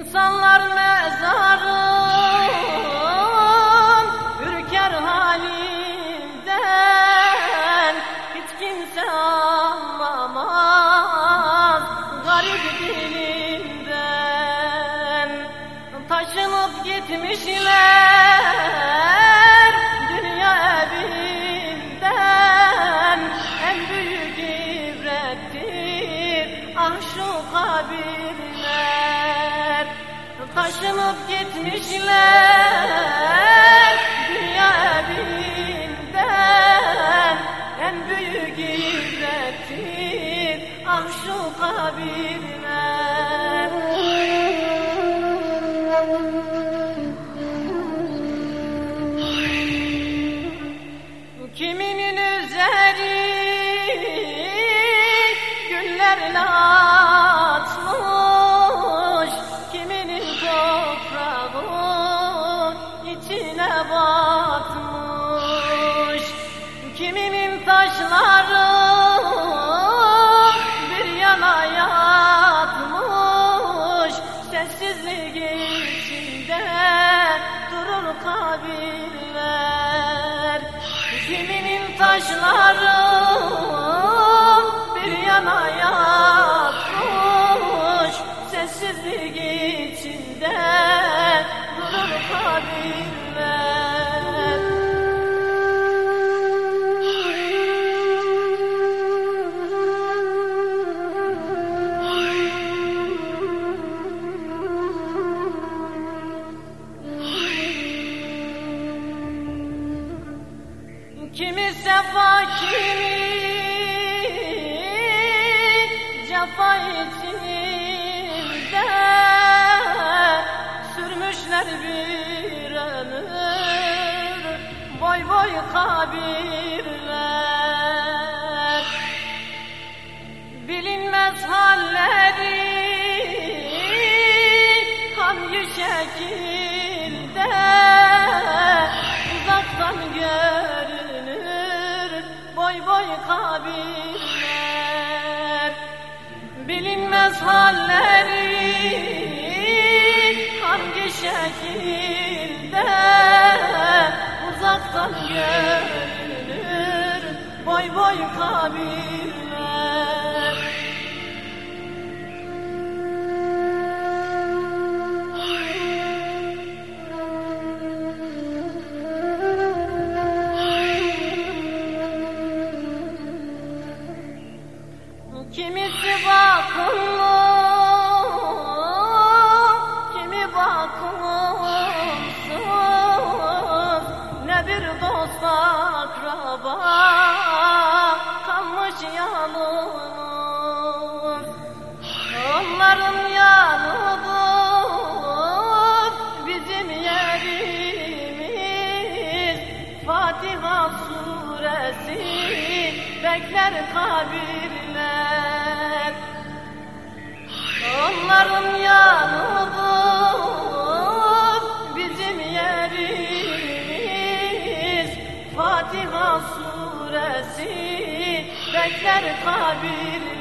İnsanlar mezarım ürker halimden Hiç kimse anlamaz garip dilimden Taşınıp gitmişler dünya evinden. En büyük ibrettir ah şu kabirler taşınıp gitmişler dünya evinden en büyük ibrettir ah şu kabirler Kiminin üzeri güllerle Kiminin toprağı içine batmış. Kiminin taşları bir yana yatmış. Sessizlik içinde durur kabirler. Kiminin taşları Kimi sefa kimi cefa içinde Sürmüşler bir ömür. Boy boy kabirler Bilinmez halleri hangi şekilde bilinmez halleri hangi şekilde uzaktan görünür? Boy boy kabirler kimi bakımsız Ne bir dost akraba kalmış yalnız. Onların yanıdır bizim yerimiz. Fatiha suresi bekler kabirler suresi bekler kabirler